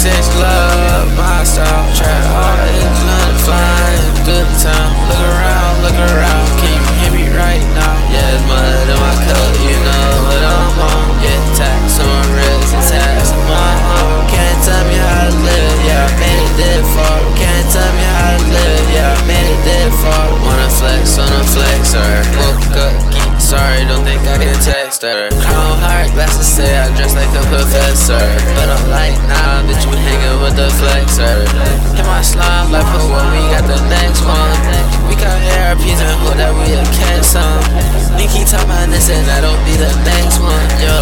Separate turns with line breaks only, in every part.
sex, love, my style, trap, all England, flying, good time. Look around, look around, can you hear me right now? Yeah, it's mud in my cup, you know what I'm on. Get taxed on wrist and tax on my arm. Can't tell me how to live, yeah, I made it this far. Can't tell me how to live, yeah, I made it this far. Wanna flex on a flexer, woke up, sorry, don't think I can text her. Chrome Heart, glasses say I dress like a professor. But I'm like, Niggas done go that we'll catch uh. some. Nicky talk about this and that'll be the next one, yo.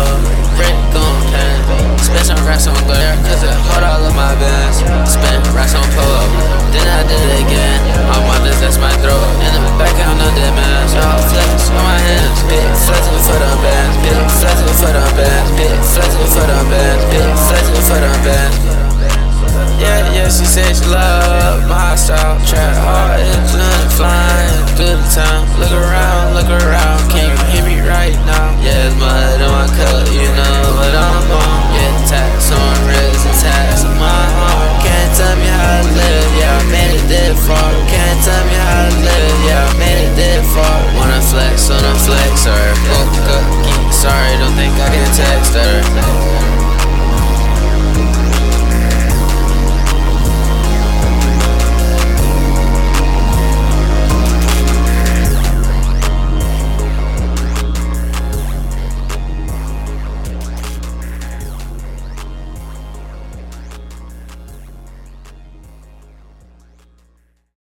Rick gon' pen. spend some racks on Goyard, cause it hold all of my bands. Spend racks on pull up, then I did it again. I'm on that's my throat. In the back, I'm no dead man. So flex on my hands, big flexing for the bands, big flexing for the bands, big flexing for the bands, big flexing for the bands. Yeah, yeah, she said she love my style, trap hard. time.